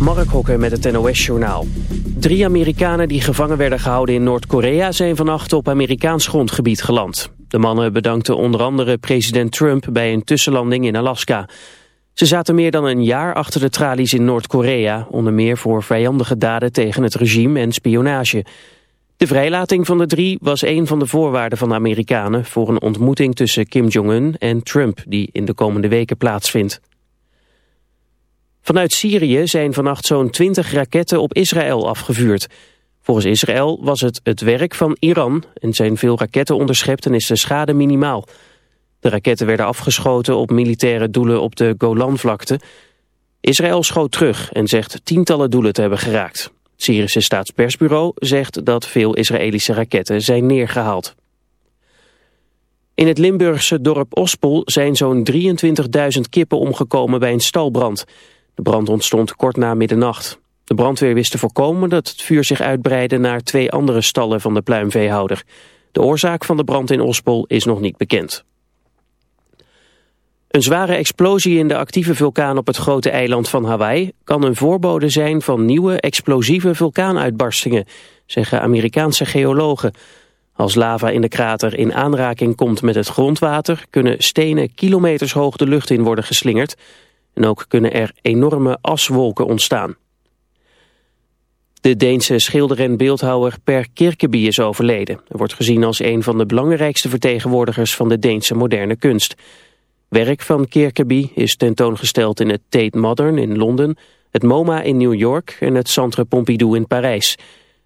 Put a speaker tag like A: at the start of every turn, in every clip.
A: Mark Hokker met het NOS-journaal. Drie Amerikanen die gevangen werden gehouden in Noord-Korea... zijn vannacht op Amerikaans grondgebied geland. De mannen bedankten onder andere president Trump... bij een tussenlanding in Alaska. Ze zaten meer dan een jaar achter de tralies in Noord-Korea... onder meer voor vijandige daden tegen het regime en spionage. De vrijlating van de drie was een van de voorwaarden van de Amerikanen... voor een ontmoeting tussen Kim Jong-un en Trump... die in de komende weken plaatsvindt. Vanuit Syrië zijn vannacht zo'n 20 raketten op Israël afgevuurd. Volgens Israël was het het werk van Iran en zijn veel raketten onderschept en is de schade minimaal. De raketten werden afgeschoten op militaire doelen op de Golanvlakte. Israël schoot terug en zegt tientallen doelen te hebben geraakt. Het Syrische staatspersbureau zegt dat veel Israëlische raketten zijn neergehaald. In het Limburgse dorp Ospel zijn zo'n 23.000 kippen omgekomen bij een stalbrand. De brand ontstond kort na middernacht. De brandweer wist te voorkomen dat het vuur zich uitbreidde naar twee andere stallen van de pluimveehouder. De oorzaak van de brand in Ospol is nog niet bekend. Een zware explosie in de actieve vulkaan op het grote eiland van Hawaii kan een voorbode zijn van nieuwe explosieve vulkaanuitbarstingen, zeggen Amerikaanse geologen. Als lava in de krater in aanraking komt met het grondwater kunnen stenen kilometers hoog de lucht in worden geslingerd en ook kunnen er enorme aswolken ontstaan. De Deense schilder en beeldhouwer Per Kirkeby is overleden. Hij wordt gezien als een van de belangrijkste vertegenwoordigers van de Deense moderne kunst. Werk van Kirkeby is tentoongesteld in het Tate Modern in Londen, het MoMA in New York en het Centre Pompidou in Parijs.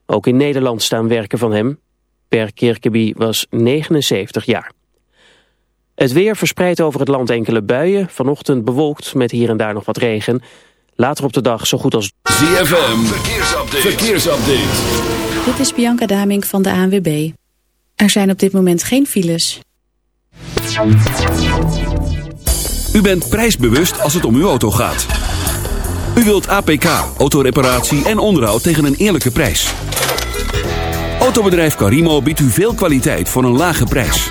A: Ook in Nederland staan werken van hem. Per Kirkeby was 79 jaar. Het weer verspreidt over het land enkele buien. Vanochtend bewolkt met hier en daar nog wat regen. Later op de dag zo goed als...
B: ZFM, verkeersupdate. verkeersupdate.
C: Dit is Bianca Daming van de ANWB. Er zijn op dit moment geen files.
B: U bent prijsbewust als het om uw auto gaat. U wilt APK, autoreparatie en onderhoud tegen een eerlijke prijs. Autobedrijf Carimo biedt u veel kwaliteit voor een lage prijs.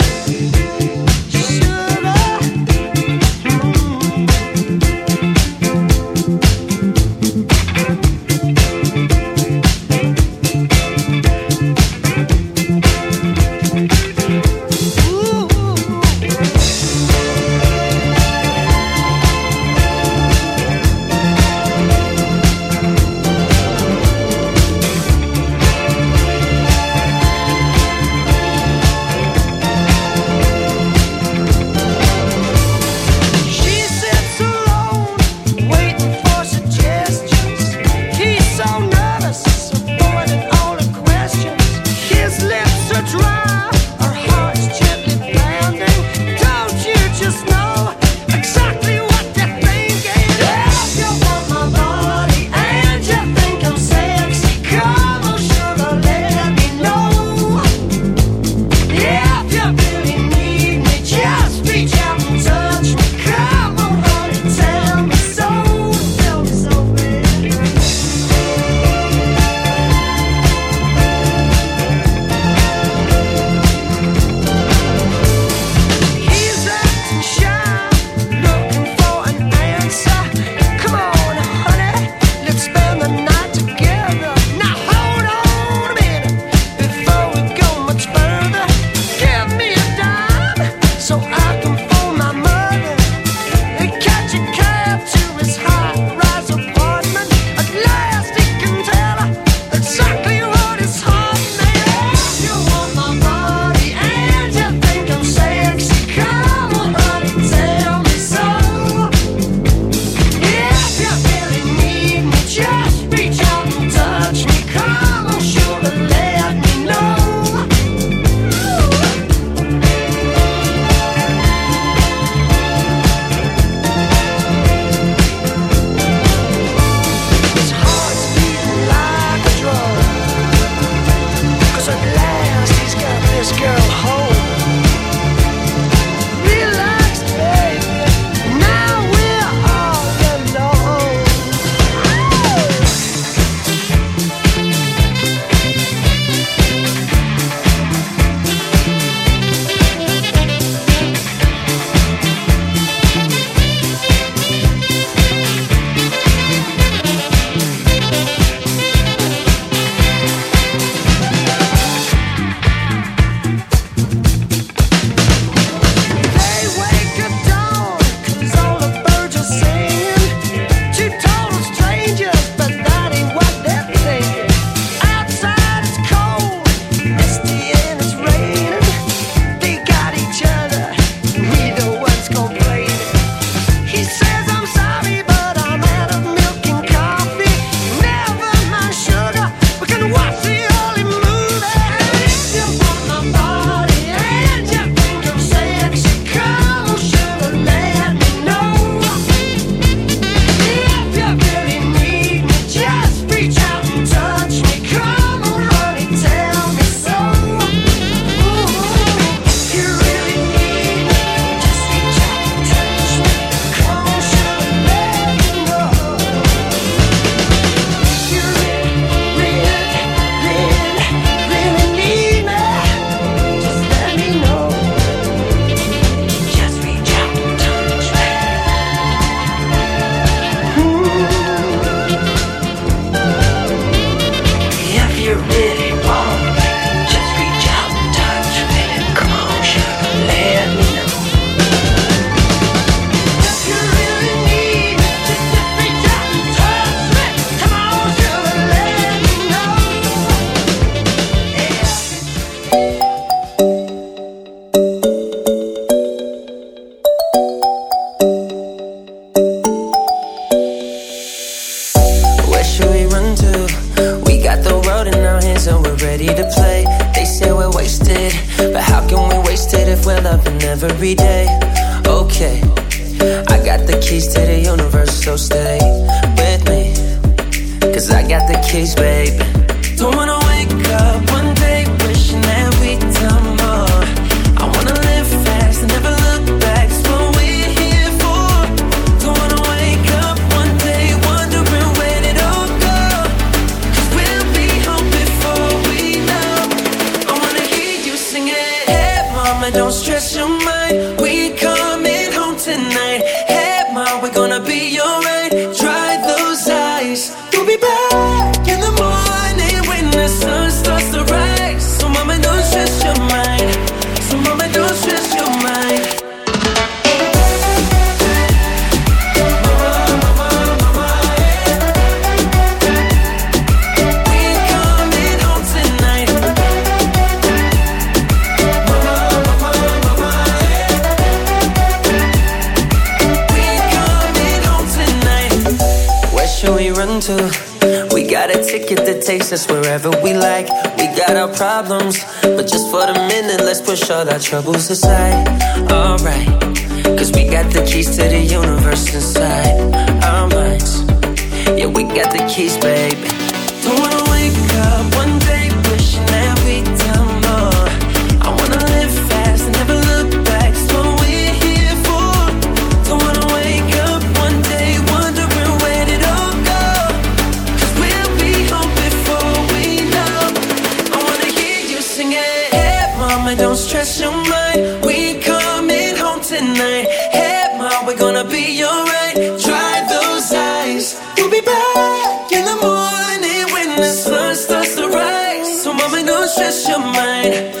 D: Your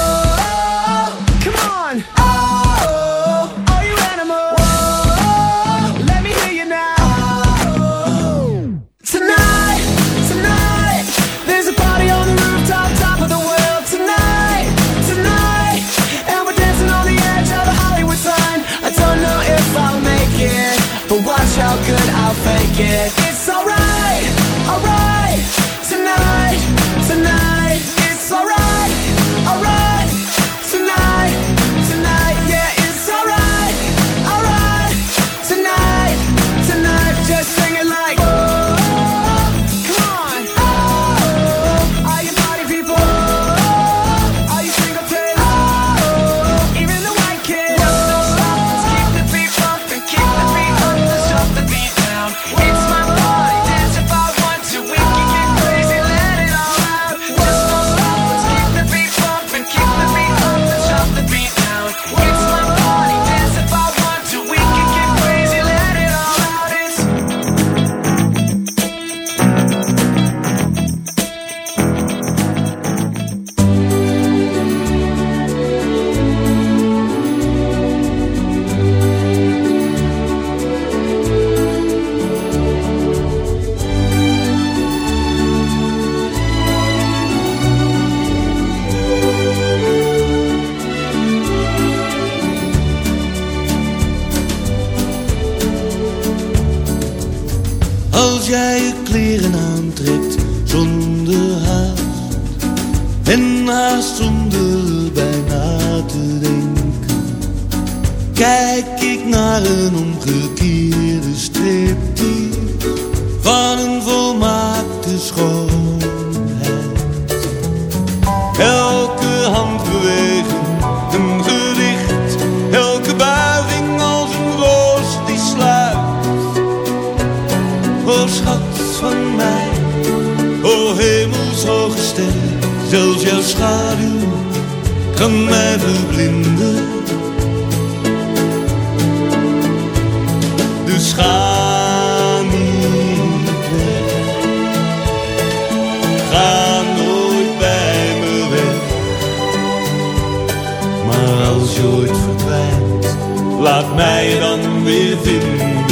E: laat mij dan weer vinden.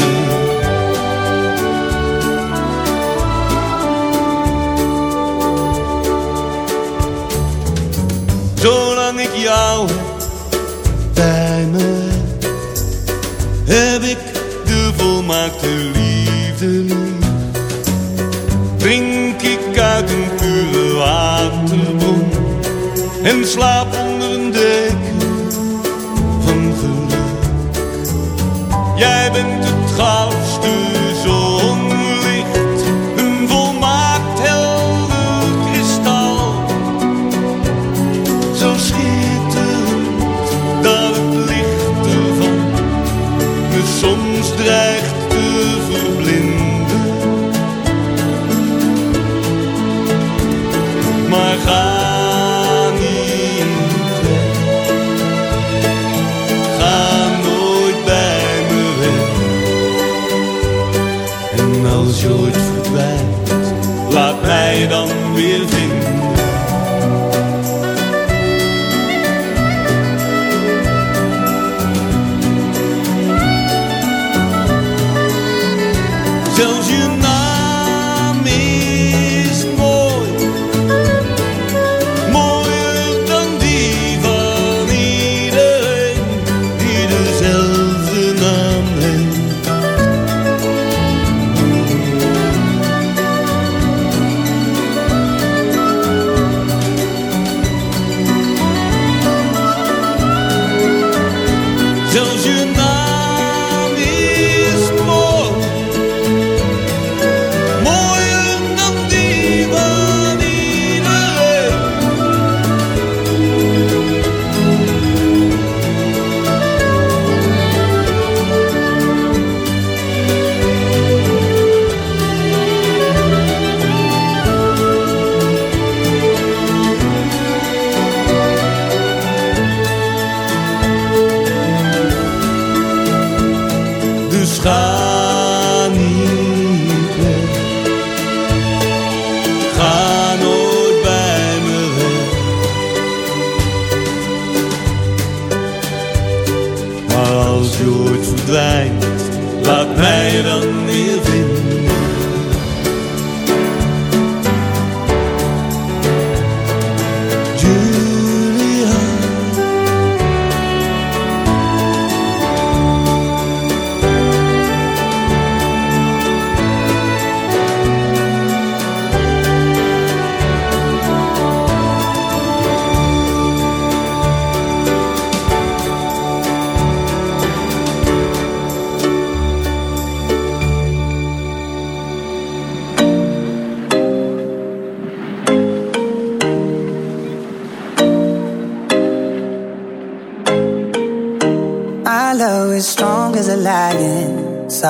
E: Zolang ik jou bij me, heb ik de volmaakte liefde. Drink ik uit een pure waterbron en slaap onder een
F: dek sol.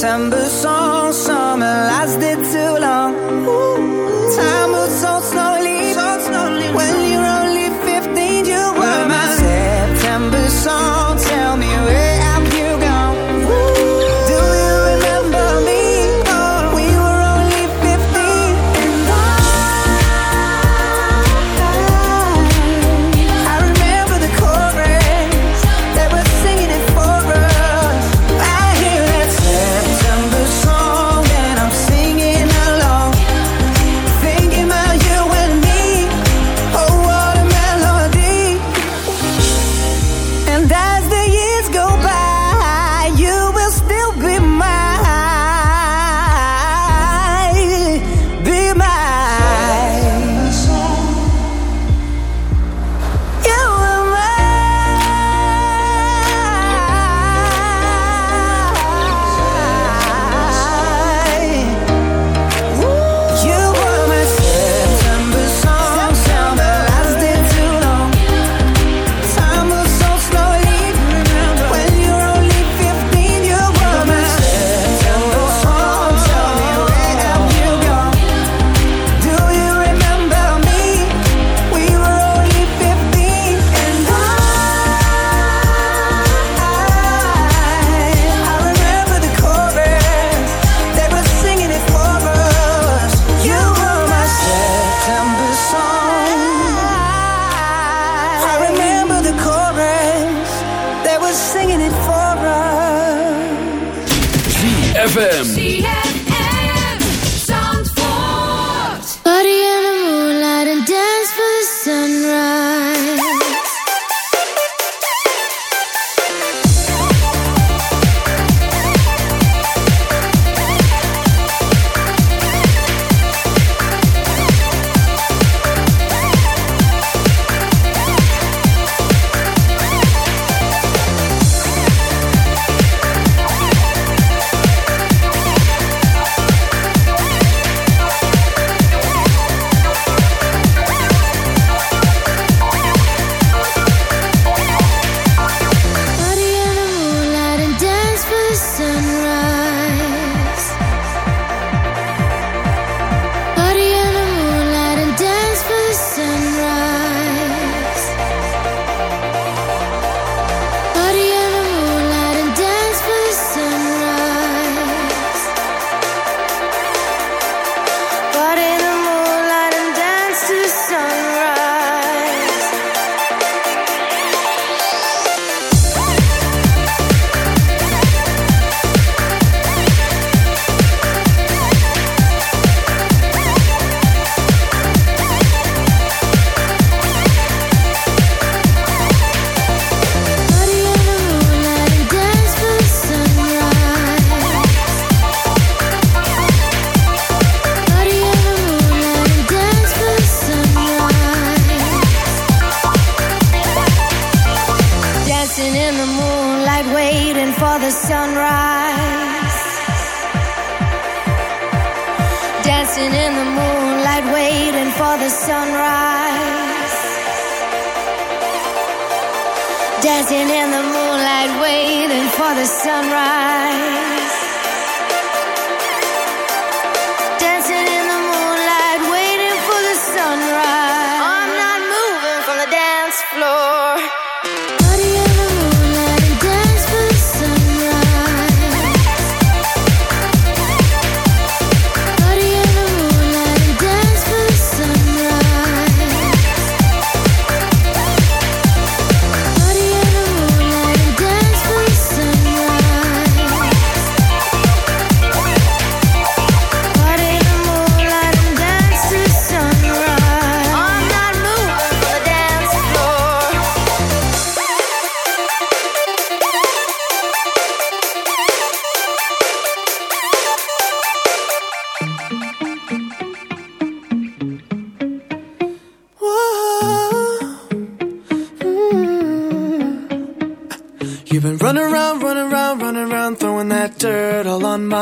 F: September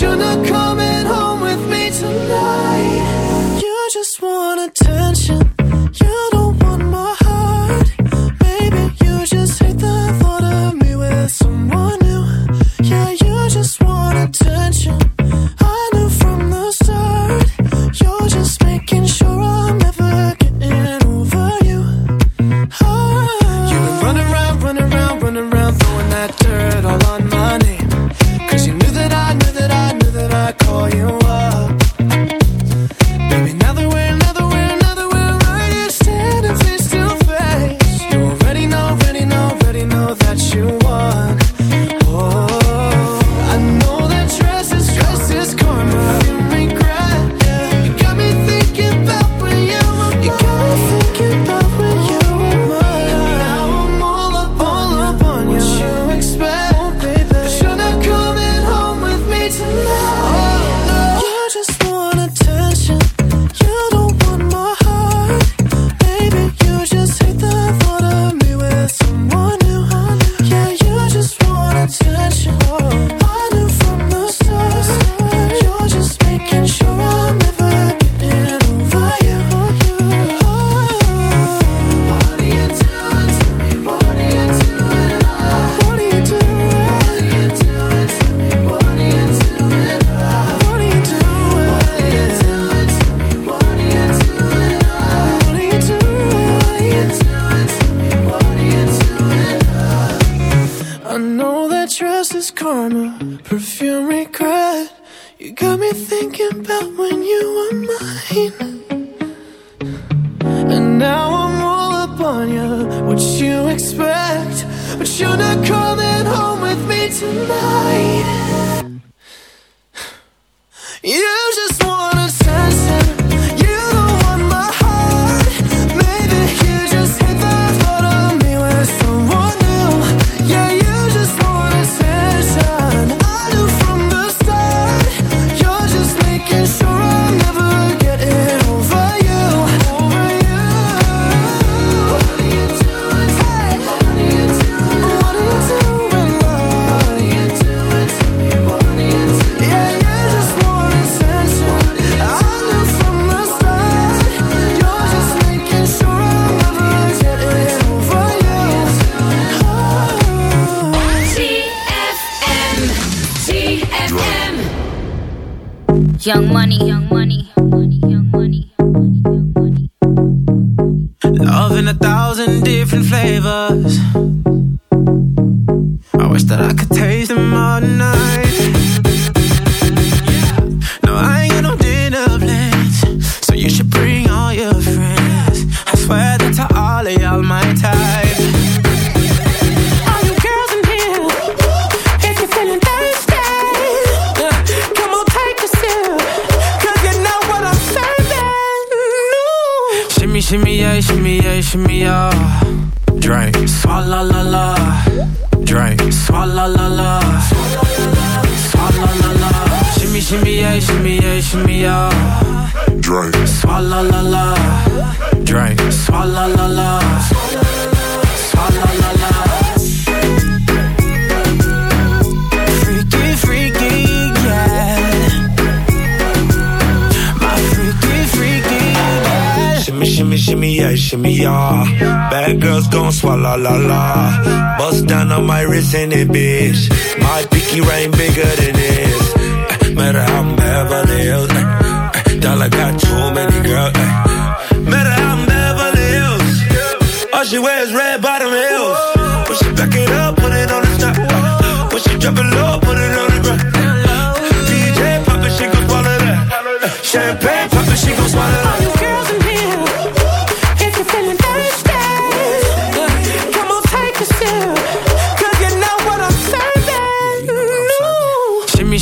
G: should've come
H: Bad girls gon' swallow la la. Bust down on my wrist in it, bitch. My pinky ring bigger than this. Uh, matter how I'm Beverly Hills. Uh, dollar got too many girls. matter how I'm Beverly Hills. All she wears red bottom heels. Push it back it up, put it on the top. Push it drop it low, put it on the ground. DJ pop it, she gon' swallow that. champagne pop it, she gon' swallow that.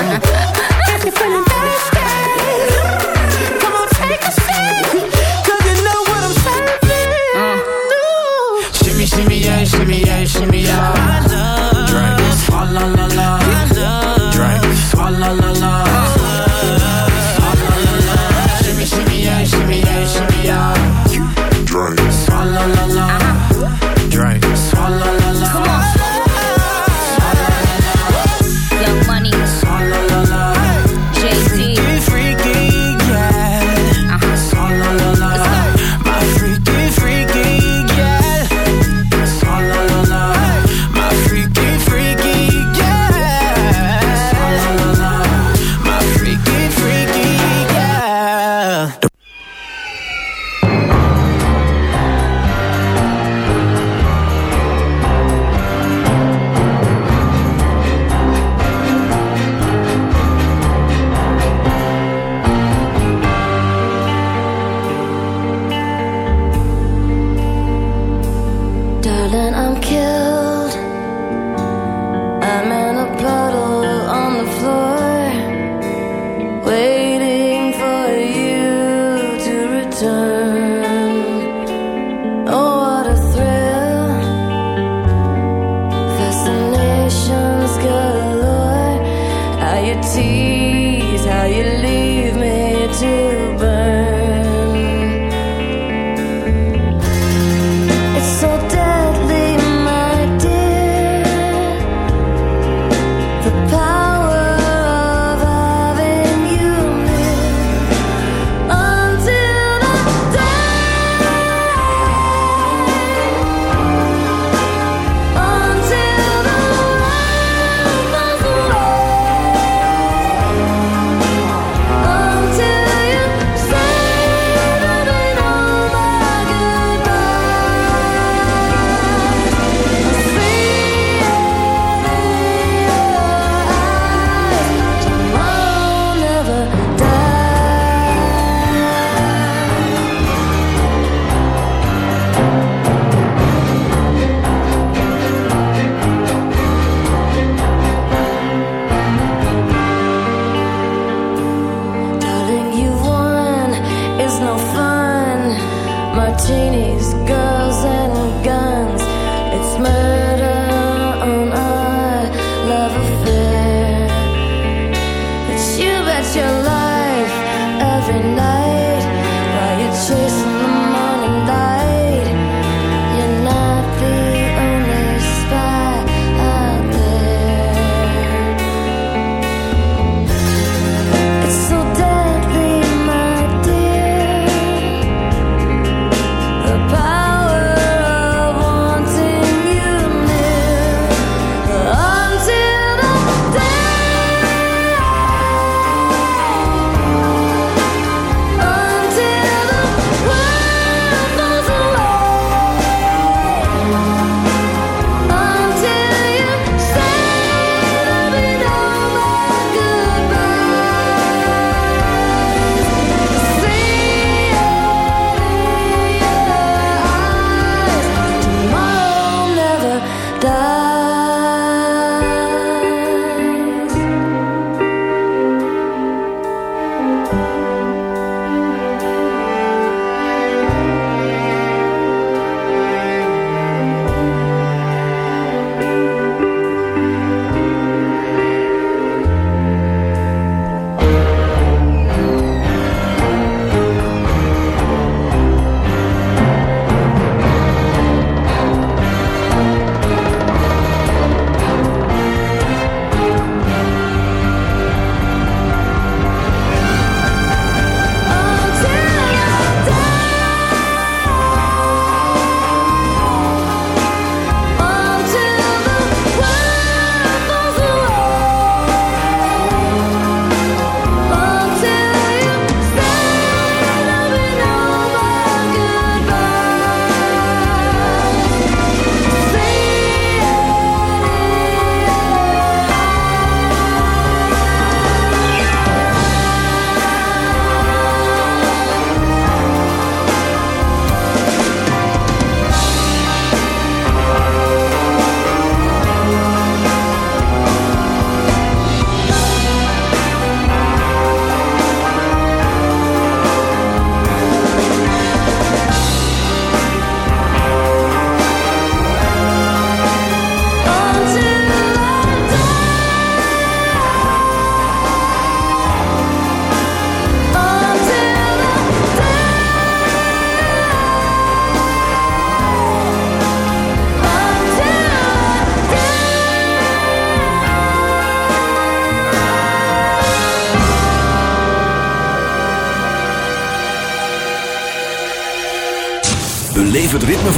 I: feeling thirsty, come on, take a sip. 'Cause you know what I'm serving.
J: Mm. Shimmy, shimmy, yeah, shimmy, yeah, shimmy, yeah. Drink. Swalla la la.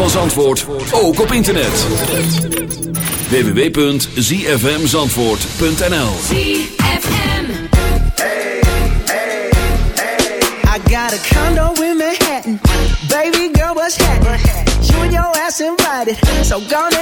B: van Zandvoort ook op internet. www.zfmzandvoort.nl
K: I got a condo in Manhattan Baby girl, what's happening? You and your ass invited So gone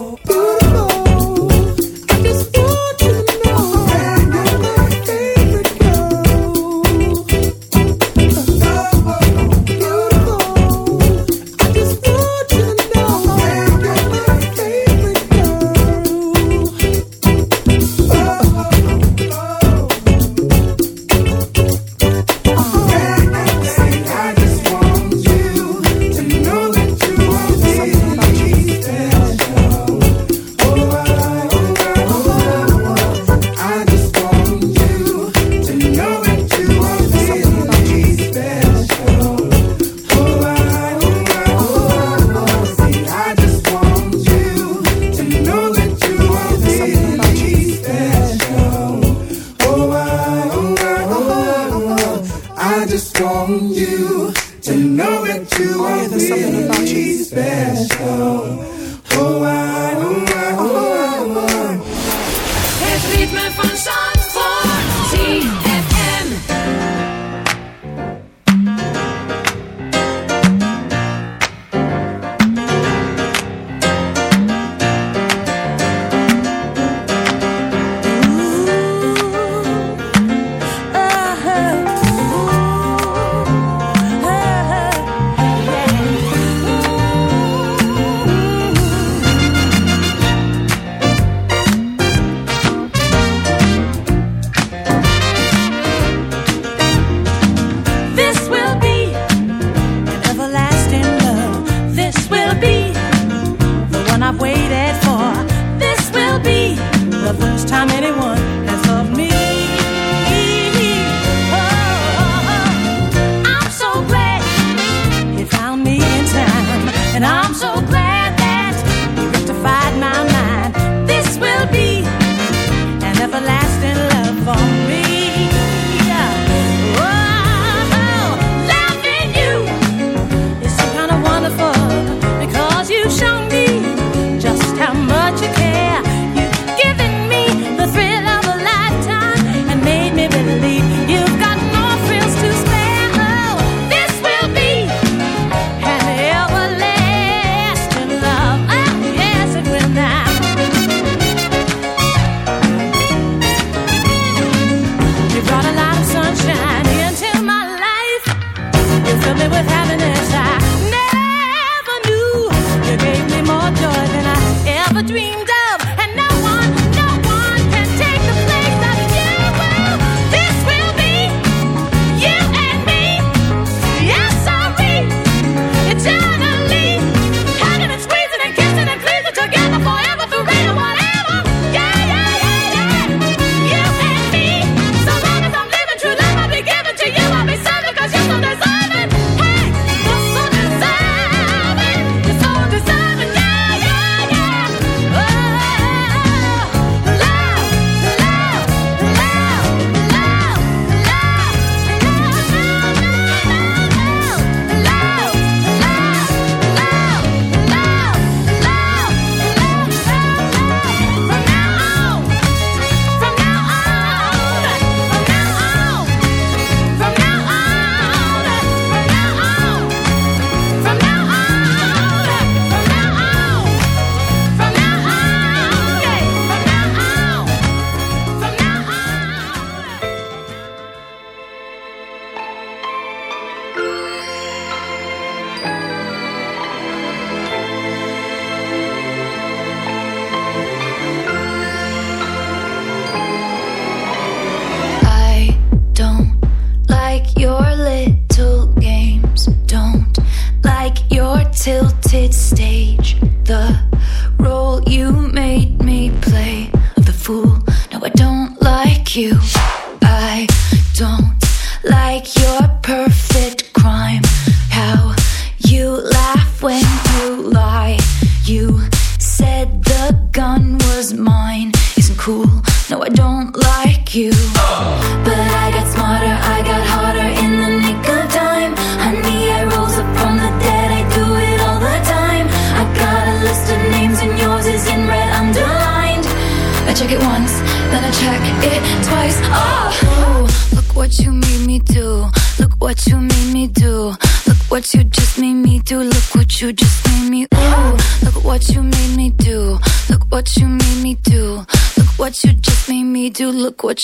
L: it's still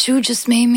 L: you just made me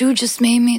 L: you just made me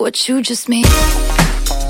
L: what you just made.